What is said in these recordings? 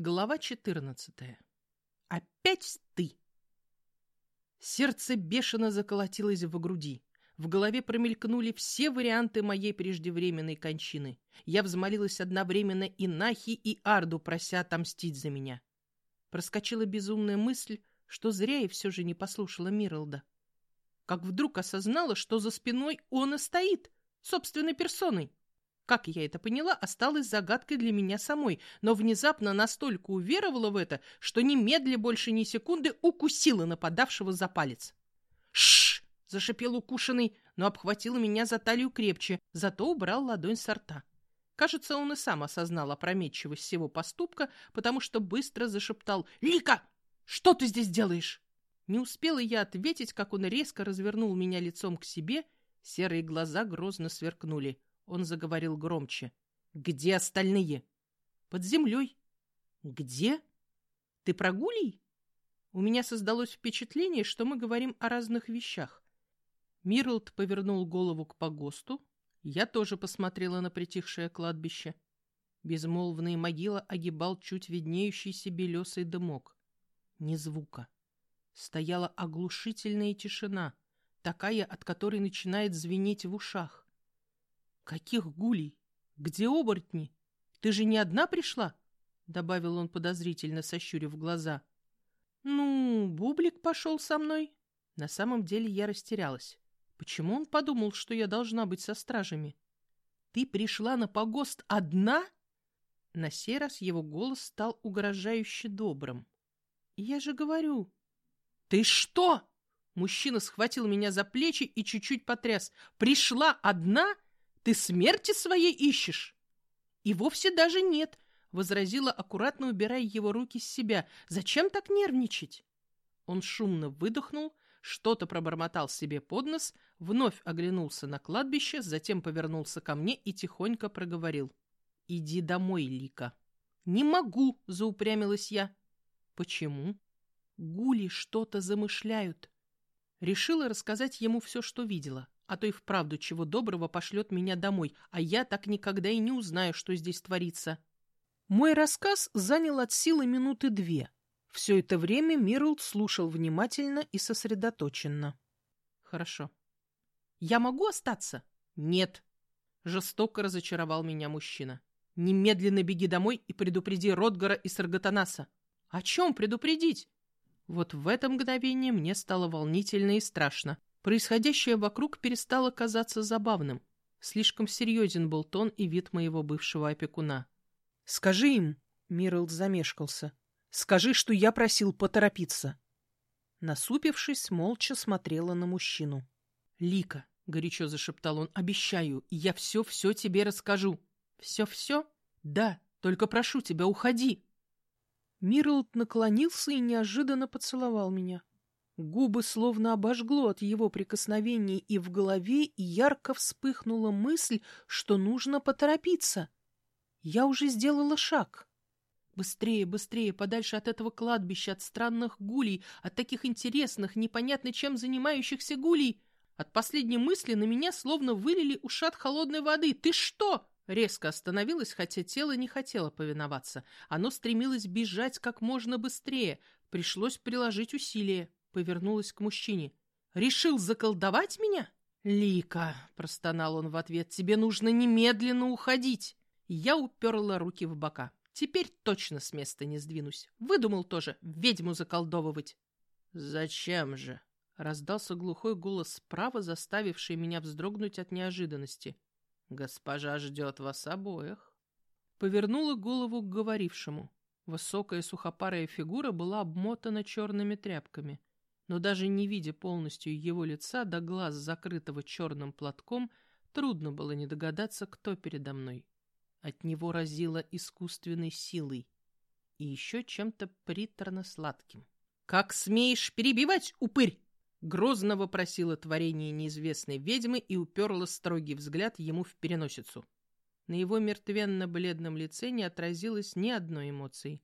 Глава 14. Опять ты. Сердце бешено заколотилось в груди. В голове промелькнули все варианты моей преждевременной кончины. Я взмолилась одновременно и Нахи, и Арду, прося отомстить за меня. Проскочила безумная мысль, что зря я все же не послушала Миралда. Как вдруг осознала, что за спиной он и стоит, собственной персоной. Как я это поняла, осталось загадкой для меня самой, но внезапно настолько уверовала в это, что немедля больше ни секунды укусила нападавшего за палец. «Шш!» — зашипел укушенный, но обхватил меня за талию крепче, зато убрал ладонь со рта. Кажется, он и сам осознал опрометчивость всего поступка, потому что быстро зашептал «Лика, что ты здесь делаешь?» Не успела я ответить, как он резко развернул меня лицом к себе, серые глаза грозно сверкнули. Он заговорил громче. «Где остальные?» «Под землей». «Где? Ты прогулий?» У меня создалось впечатление, что мы говорим о разных вещах. Мирлд повернул голову к погосту. Я тоже посмотрела на притихшее кладбище. Безмолвные могила огибал чуть виднеющийся белесый дымок. Ни звука. Стояла оглушительная тишина, такая, от которой начинает звенеть в ушах. «Каких гулей? Где оборотни? Ты же не одна пришла?» — добавил он подозрительно, сощурив глаза. «Ну, Бублик пошел со мной». На самом деле я растерялась. Почему он подумал, что я должна быть со стражами? «Ты пришла на погост одна?» На сей раз его голос стал угрожающе добрым. «Я же говорю...» «Ты что?» Мужчина схватил меня за плечи и чуть-чуть потряс. «Пришла одна?» Ты смерти своей ищешь? И вовсе даже нет, возразила, аккуратно убирая его руки с себя. Зачем так нервничать? Он шумно выдохнул, что-то пробормотал себе под нос, вновь оглянулся на кладбище, затем повернулся ко мне и тихонько проговорил. «Иди домой, Лика». «Не могу», — заупрямилась я. «Почему?» «Гули что-то замышляют». Решила рассказать ему все, что видела а то и вправду чего доброго пошлет меня домой, а я так никогда и не узнаю, что здесь творится. Мой рассказ занял от силы минуты две. Все это время Мирлд слушал внимательно и сосредоточенно. Хорошо. Я могу остаться? Нет. Жестоко разочаровал меня мужчина. Немедленно беги домой и предупреди Ротгара и Саргатанаса. О чем предупредить? Вот в это мгновение мне стало волнительно и страшно. Происходящее вокруг перестало казаться забавным. Слишком серьезен был тон и вид моего бывшего опекуна. «Скажи им», — Мирлд замешкался, — «скажи, что я просил поторопиться». Насупившись, молча смотрела на мужчину. «Лика», — горячо зашептал он, — «обещаю, я все-все тебе расскажу». «Все-все?» «Да, только прошу тебя, уходи». Мирлд наклонился и неожиданно поцеловал меня. Губы словно обожгло от его прикосновений, и в голове ярко вспыхнула мысль, что нужно поторопиться. Я уже сделала шаг. Быстрее, быстрее, подальше от этого кладбища, от странных гулей, от таких интересных, непонятно чем занимающихся гулей. От последней мысли на меня словно вылили ушат холодной воды. «Ты что?» Резко остановилась, хотя тело не хотело повиноваться. Оно стремилось бежать как можно быстрее. Пришлось приложить усилия повернулась к мужчине. «Решил заколдовать меня?» «Лика», — простонал он в ответ, — «тебе нужно немедленно уходить». Я уперла руки в бока. Теперь точно с места не сдвинусь. Выдумал тоже ведьму заколдовывать. «Зачем же?» — раздался глухой голос справа, заставивший меня вздрогнуть от неожиданности. «Госпожа ждет вас обоих». Повернула голову к говорившему. Высокая сухопарая фигура была обмотана черными тряпками но даже не видя полностью его лица до глаз, закрытого черным платком, трудно было не догадаться, кто передо мной. От него разило искусственной силой и еще чем-то приторно-сладким. «Как смеешь перебивать, упырь!» Грозно вопросило творение неизвестной ведьмы и уперла строгий взгляд ему в переносицу. На его мертвенно-бледном лице не отразилось ни одной эмоции.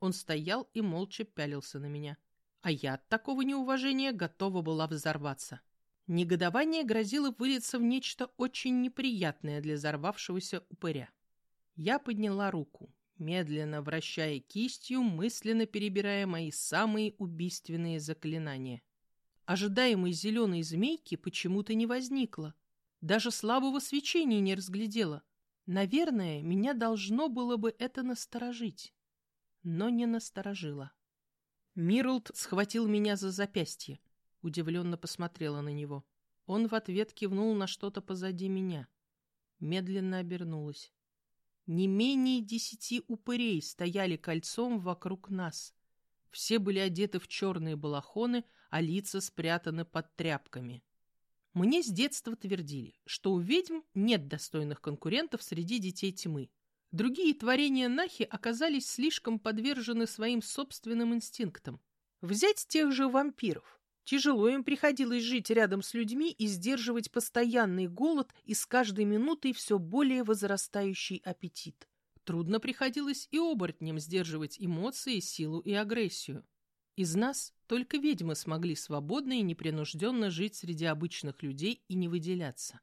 Он стоял и молча пялился на меня. — а я от такого неуважения готова была взорваться. Негодование грозило вылиться в нечто очень неприятное для взорвавшегося упыря. Я подняла руку. медленно вращая кистью, мысленно перебирая мои самые убийственные заклинания. Ожидаемой зеленой змейки почему-то не возникло. Даже слабого свечения не разглядела. Наверное, меня должно было бы это насторожить. Но не насторожило. Мирлд схватил меня за запястье. Удивленно посмотрела на него. Он в ответ кивнул на что-то позади меня. Медленно обернулась. Не менее десяти упырей стояли кольцом вокруг нас. Все были одеты в черные балахоны, а лица спрятаны под тряпками. Мне с детства твердили, что у ведьм нет достойных конкурентов среди детей тьмы. Другие творения Нахи оказались слишком подвержены своим собственным инстинктам. Взять тех же вампиров. Тяжело им приходилось жить рядом с людьми и сдерживать постоянный голод и с каждой минутой все более возрастающий аппетит. Трудно приходилось и оборотням сдерживать эмоции, силу и агрессию. Из нас только ведьмы смогли свободно и непринужденно жить среди обычных людей и не выделяться.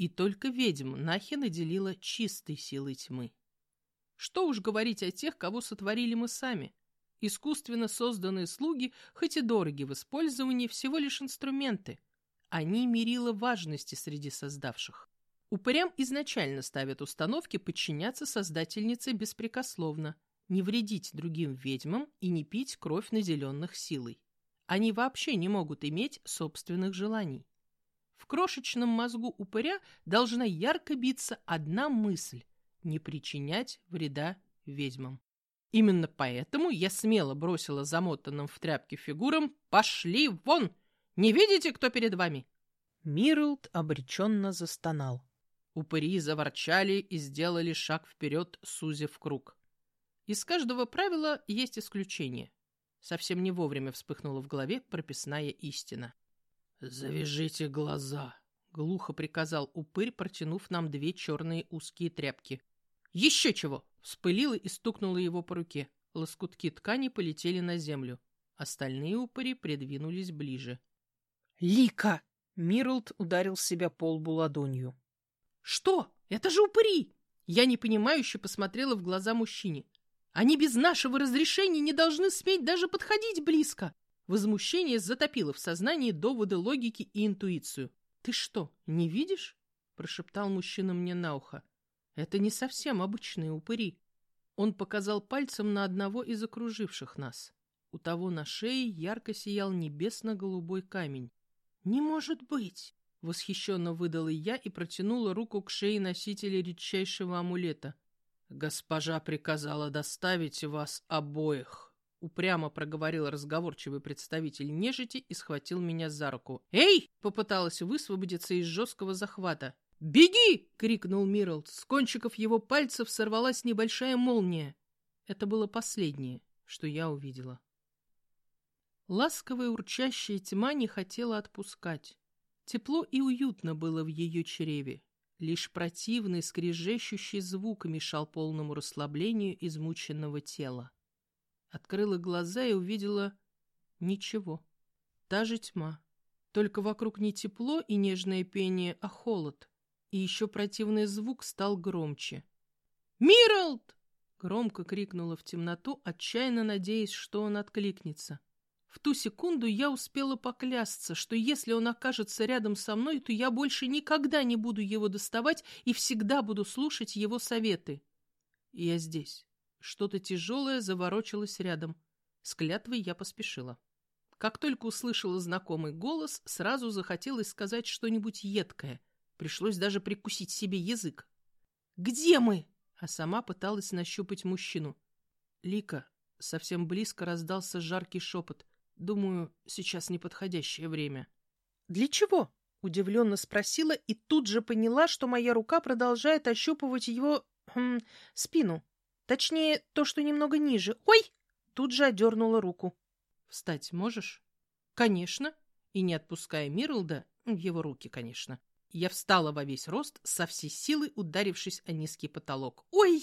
И только ведьм Нахи наделила чистой силой тьмы. Что уж говорить о тех, кого сотворили мы сами – Искусственно созданные слуги, хоть и дороги в использовании, всего лишь инструменты. Они мерило важности среди создавших. Упырям изначально ставят установки подчиняться создательнице беспрекословно, не вредить другим ведьмам и не пить кровь наделенных силой. Они вообще не могут иметь собственных желаний. В крошечном мозгу упыря должна ярко биться одна мысль – не причинять вреда ведьмам. Именно поэтому я смело бросила замотанным в тряпке фигурам «Пошли вон! Не видите, кто перед вами?» Мирлд обреченно застонал. Упыри заворчали и сделали шаг вперед, сузив круг. Из каждого правила есть исключение. Совсем не вовремя вспыхнула в голове прописная истина. «Завяжите глаза!» — глухо приказал упырь, протянув нам две черные узкие тряпки. «Еще чего!» Вспылила и стукнула его по руке. Лоскутки ткани полетели на землю. Остальные упыри придвинулись ближе. «Лика!» Мирлд ударил себя по лбу ладонью. «Что? Это же упыри!» Я непонимающе посмотрела в глаза мужчине. «Они без нашего разрешения не должны сметь даже подходить близко!» Возмущение затопило в сознании доводы логики и интуицию. «Ты что, не видишь?» – прошептал мужчина мне на ухо. Это не совсем обычные упыри. Он показал пальцем на одного из окруживших нас. У того на шее ярко сиял небесно-голубой камень. «Не может быть!» — восхищенно выдала я и протянула руку к шее носителя редчайшего амулета. «Госпожа приказала доставить вас обоих», — упрямо проговорил разговорчивый представитель нежити и схватил меня за руку. «Эй!» — попыталась высвободиться из жесткого захвата. «Беги!» — крикнул Мирлд. С кончиков его пальцев сорвалась небольшая молния. Это было последнее, что я увидела. Ласковая урчащая тьма не хотела отпускать. Тепло и уютно было в ее чреве. Лишь противный, скрежещущий звук мешал полному расслаблению измученного тела. Открыла глаза и увидела ничего. Та же тьма. Только вокруг не тепло и нежное пение, а холод и еще противный звук стал громче. «Миралд!» — громко крикнула в темноту, отчаянно надеясь, что он откликнется. В ту секунду я успела поклясться, что если он окажется рядом со мной, то я больше никогда не буду его доставать и всегда буду слушать его советы. Я здесь. Что-то тяжелое заворочилось рядом. С клятвой я поспешила. Как только услышала знакомый голос, сразу захотелось сказать что-нибудь едкое — Пришлось даже прикусить себе язык. «Где мы?» А сама пыталась нащупать мужчину. Лика, совсем близко раздался жаркий шепот. Думаю, сейчас неподходящее время. «Для чего?» — удивленно спросила и тут же поняла, что моя рука продолжает ощупывать его... Хм, спину. Точнее, то, что немного ниже. «Ой!» Тут же одернула руку. «Встать можешь?» «Конечно». И не отпуская Мирлда, его руки, конечно, я встала во весь рост, со всей силы ударившись о низкий потолок. «Ой!»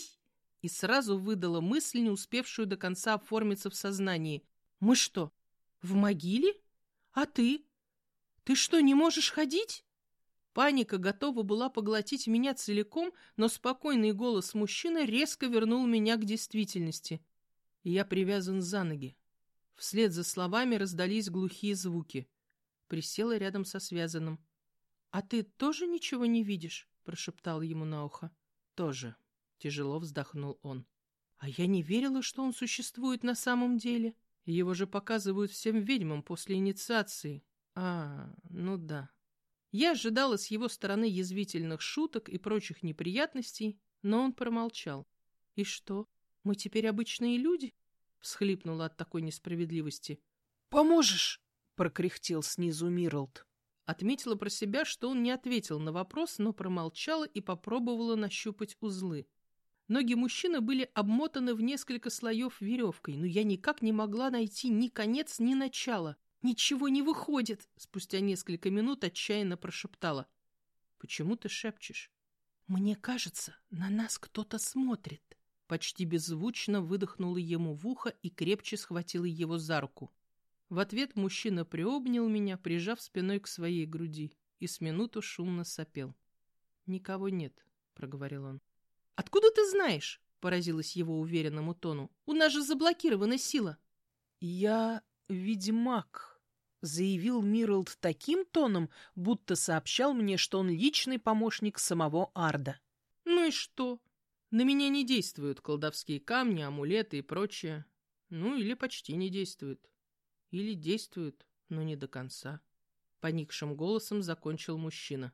И сразу выдала мысль, не успевшую до конца оформиться в сознании. «Мы что, в могиле? А ты? Ты что, не можешь ходить?» Паника готова была поглотить меня целиком, но спокойный голос мужчины резко вернул меня к действительности. Я привязан за ноги. Вслед за словами раздались глухие звуки. Присела рядом со связанным. — А ты тоже ничего не видишь? — прошептал ему на ухо. — Тоже. Тяжело вздохнул он. А я не верила, что он существует на самом деле. Его же показывают всем ведьмам после инициации. А, ну да. Я ожидала с его стороны язвительных шуток и прочих неприятностей, но он промолчал. «И что, мы теперь обычные люди?» — всхлипнула от такой несправедливости. «Поможешь?» — прокряхтел снизу Мирлд. Отметила про себя, что он не ответил на вопрос, но промолчала и попробовала нащупать узлы. Ноги мужчины были обмотаны в несколько слоев веревкой, но я никак не могла найти ни конец, ни начало. «Ничего не выходит!» — спустя несколько минут отчаянно прошептала. «Почему ты шепчешь?» «Мне кажется, на нас кто-то смотрит». Почти беззвучно выдохнула ему в ухо и крепче схватила его за руку. В ответ мужчина приобнял меня, прижав спиной к своей груди, и с минуту шумно сопел. «Никого нет», — проговорил он. «Откуда ты знаешь?» — поразилась его уверенному тону. «У нас же заблокирована сила». «Я ведьмак», — заявил Мирлд таким тоном, будто сообщал мне, что он личный помощник самого Арда. «Ну и что? На меня не действуют колдовские камни, амулеты и прочее. Ну или почти не действуют. Или действуют, но не до конца». Поникшим голосом закончил мужчина.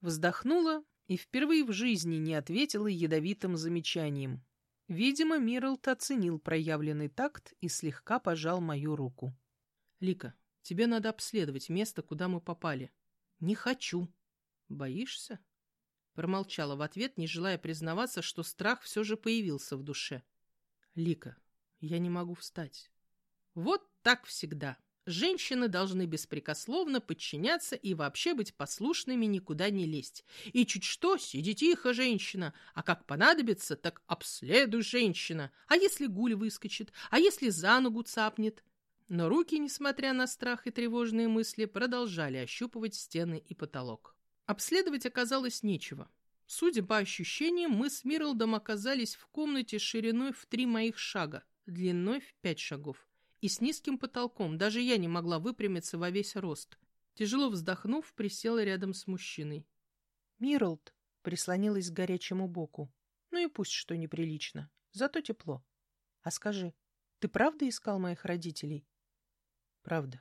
Вздохнула и впервые в жизни не ответила ядовитым замечанием. Видимо, Миралт оценил проявленный такт и слегка пожал мою руку. «Лика, тебе надо обследовать место, куда мы попали». «Не хочу». «Боишься?» Промолчала в ответ, не желая признаваться, что страх все же появился в душе. «Лика, я не могу встать». «Вот так всегда. Женщины должны беспрекословно подчиняться и вообще быть послушными, никуда не лезть. И чуть что, сиди тихо, женщина, а как понадобится, так обследуй, женщина. А если гуль выскочит, а если за ногу цапнет? Но руки, несмотря на страх и тревожные мысли, продолжали ощупывать стены и потолок. Обследовать оказалось нечего. Судя по ощущениям, мы с Мирлдом оказались в комнате шириной в три моих шага, длиной в пять шагов и с низким потолком. Даже я не могла выпрямиться во весь рост. Тяжело вздохнув, присела рядом с мужчиной. Мирлд прислонилась к горячему боку. Ну и пусть что неприлично, зато тепло. А скажи, ты правда искал моих родителей? Правда.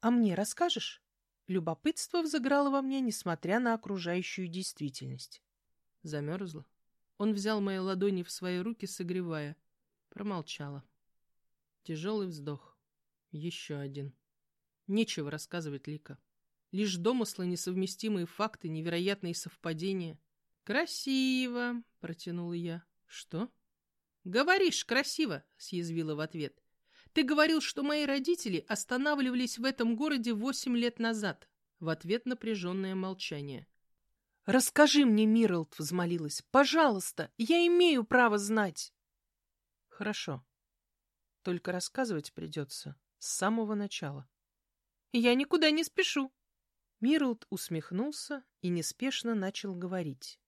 А мне расскажешь? Любопытство взыграло во мне, несмотря на окружающую действительность. Замерзла. Он взял мои ладони в свои руки, согревая. Промолчала. Тяжелый вздох. Еще один. Нечего рассказывать Лика. Лишь домыслы, несовместимые факты, невероятные совпадения. «Красиво!» — протянула я. «Что?» «Говоришь, красиво!» — съязвила в ответ. «Ты говорил, что мои родители останавливались в этом городе восемь лет назад». В ответ напряженное молчание. «Расскажи мне, Мирлд!» — взмолилась. «Пожалуйста! Я имею право знать!» «Хорошо», только рассказывать придется с самого начала. Я никуда не спешу. Мирлд усмехнулся и неспешно начал говорить.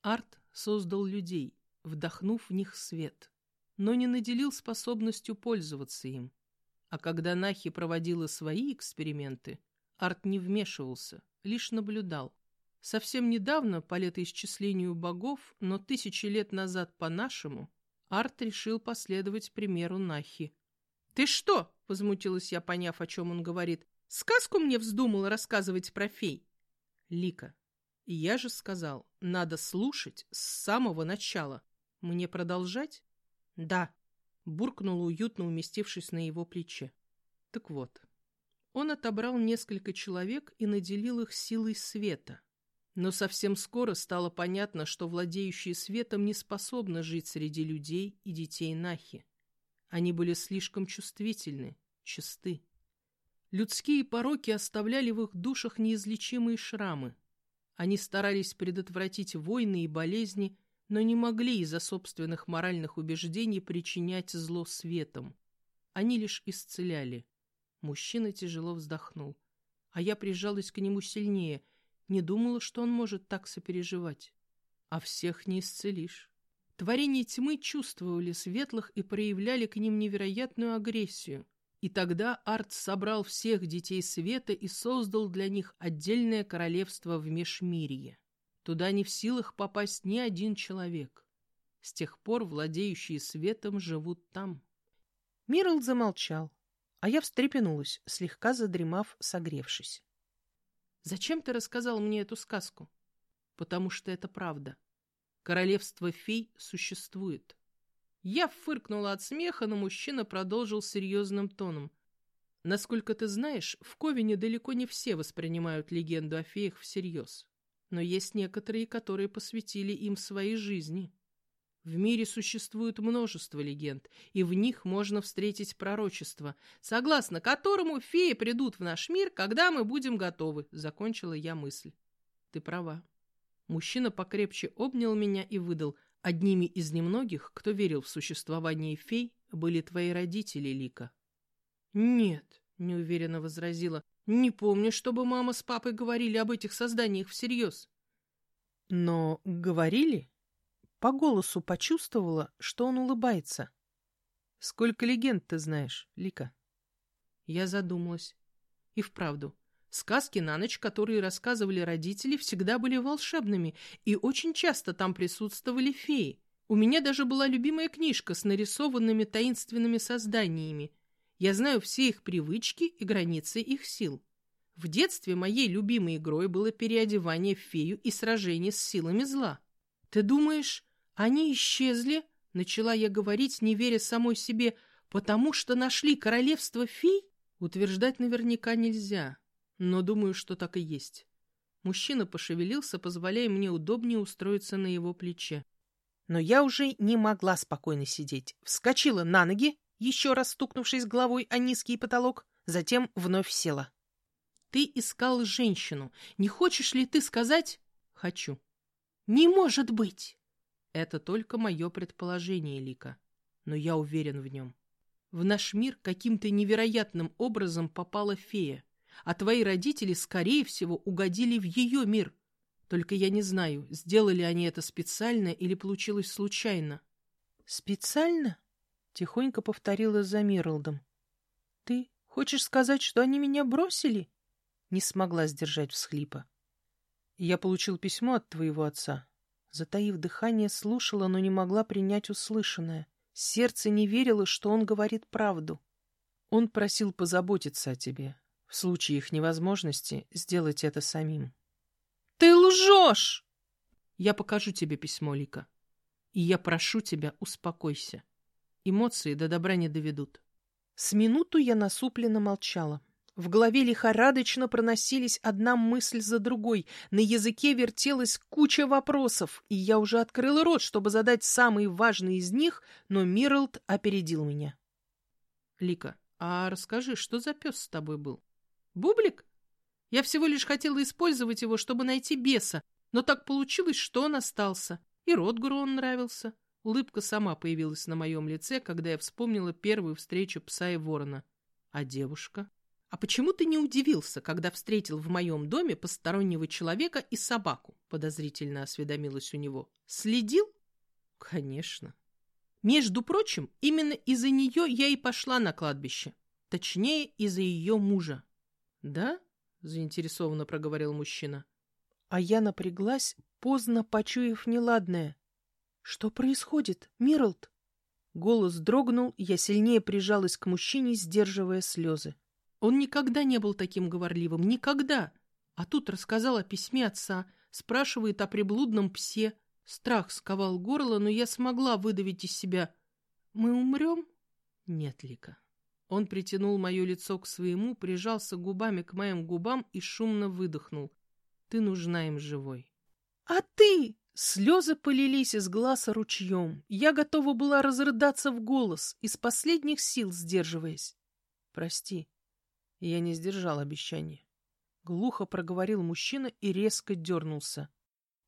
Арт создал людей, вдохнув в них свет, но не наделил способностью пользоваться им. А когда Нахи проводила свои эксперименты, Арт не вмешивался, лишь наблюдал. Совсем недавно, по летоисчислению богов, но тысячи лет назад по-нашему, Арт решил последовать примеру Нахи. «Ты что?» — возмутилась я, поняв, о чем он говорит. «Сказку мне вздумал рассказывать про фей?» «Лика, я же сказал, надо слушать с самого начала. Мне продолжать?» «Да», — буркнула, уютно уместившись на его плече. «Так вот, он отобрал несколько человек и наделил их силой света. Но совсем скоро стало понятно, что владеющие светом не способны жить среди людей и детей Нахи. Они были слишком чувствительны, чисты. Людские пороки оставляли в их душах неизлечимые шрамы. Они старались предотвратить войны и болезни, но не могли из-за собственных моральных убеждений причинять зло светом. Они лишь исцеляли. Мужчина тяжело вздохнул. А я прижалась к нему сильнее — Не думала, что он может так сопереживать. А всех не исцелишь. Творения тьмы чувствовали светлых и проявляли к ним невероятную агрессию. И тогда Арт собрал всех детей света и создал для них отдельное королевство в Межмирье. Туда не в силах попасть ни один человек. С тех пор владеющие светом живут там. Мирл замолчал, а я встрепенулась, слегка задремав, согревшись. «Зачем ты рассказал мне эту сказку?» «Потому что это правда. Королевство фей существует. Я фыркнула от смеха, но мужчина продолжил серьезным тоном. Насколько ты знаешь, в Ковине далеко не все воспринимают легенду о феях всерьез. Но есть некоторые, которые посвятили им своей жизни. В мире существует множество легенд, и в них можно встретить пророчество, согласно которому феи придут в наш мир, когда мы будем готовы, — закончила я мысль. Ты права. Мужчина покрепче обнял меня и выдал — Одними из немногих, кто верил в существование фей, были твои родители, Лика. Нет, неуверенно возразила. Не помню, чтобы мама с папой говорили об этих созданиях всерьез. Но говорили? По голосу почувствовала, что он улыбается. Сколько легенд ты знаешь, Лика? Я задумалась. И вправду, Сказки на ночь, которые рассказывали родители, всегда были волшебными, и очень часто там присутствовали феи. У меня даже была любимая книжка с нарисованными таинственными созданиями. Я знаю все их привычки и границы их сил. В детстве моей любимой игрой было переодевание в фею и сражение с силами зла. «Ты думаешь, они исчезли?» — начала я говорить, не веря самой себе, «потому что нашли королевство фей?» Утверждать наверняка нельзя но думаю, что так и есть. Мужчина пошевелился, позволяя мне удобнее устроиться на его плече. Но я уже не могла спокойно сидеть. Вскочила на ноги, еще раз стукнувшись головой о низкий потолок, затем вновь села. «Ты искал женщину. Не хочешь ли ты сказать?» «Хочу». «Не может быть!» Это только мое предположение, Лика, но я уверен в нем. В наш мир каким-то невероятным образом попала фея а твои родители, скорее всего, угодили в ее мир. Только я не знаю, сделали они это специально или получилось случайно. — Специально? — тихонько повторила за Мирлдом. — Ты хочешь сказать, что они меня бросили? Не смогла сдержать всхлипа. Я получил письмо от твоего отца. Затаив дыхание, слушала, но не могла принять услышанное. Сердце не верило, что он говорит правду. Он просил позаботиться о тебе, в случае их невозможности сделать это самим. «Ты лжешь!» «Я покажу тебе письмо, Лика. И я прошу тебя, успокойся. Эмоции до добра не доведут». С минуту я насупленно молчала. В голове лихорадочно проносились одна мысль за другой. На языке вертелась куча вопросов, и я уже открыла рот, чтобы задать самый важный из них, но Мирлд опередил меня. «Лика, а расскажи, что за пес с тобой был?» Бублик? Я всего лишь хотела использовать его, чтобы найти беса, но так получилось, что он остался. И Ротгуру он нравился. Улыбка сама появилась на моем лице, когда я вспомнила первую встречу пса и ворона. А девушка? А почему ты не удивился, когда встретил в моем доме постороннего человека и собаку? Подозрительно осведомилась у него. Следил? Конечно. Между прочим, именно из-за нее я и пошла на кладбище. Точнее, из-за ее мужа. «Да?» — заинтересованно проговорил мужчина. А я напряглась, поздно почуяв неладное. «Что происходит, Мирлд?» Голос дрогнул, я сильнее прижалась к мужчине, сдерживая слезы. Он никогда не был таким говорливым, никогда. А тут рассказал о письме отца, спрашивает о приблудном псе. Страх сковал горло, но я смогла выдавить из себя. «Мы умрем?» «Нет, Лика, он притянул мое лицо к своему, прижался губами к моим губам и шумно выдохнул. Ты нужна им живой. А ты? Слезы полились из глаз ручьем. Я готова была разрыдаться в голос, из последних сил сдерживаясь. Прости, я не сдержал обещания. Глухо проговорил мужчина и резко дернулся.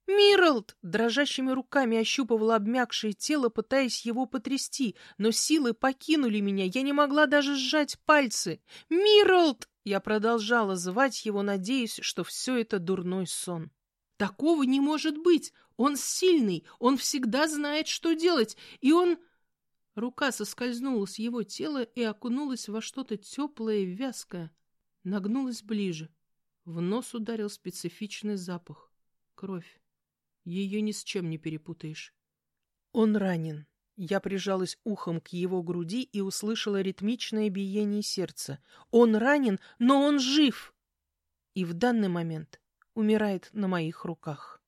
Миралд дрожащими руками ощупывала обмякшее тело, пытаясь его потрясти, но силы покинули меня, я не могла даже сжать пальцы. Миралд Я продолжала звать его, надеясь, что все это дурной сон. Такого не может быть! Он сильный, он всегда знает, что делать, и он... Рука соскользнула с его тела и окунулась во что-то теплое и вязкое. Нагнулась ближе. В нос ударил специфичный запах. Кровь. Ее ни с чем не перепутаешь. Он ранен. Я прижалась ухом к его груди и услышала ритмичное биение сердца. Он ранен, но он жив! И в данный момент умирает на моих руках.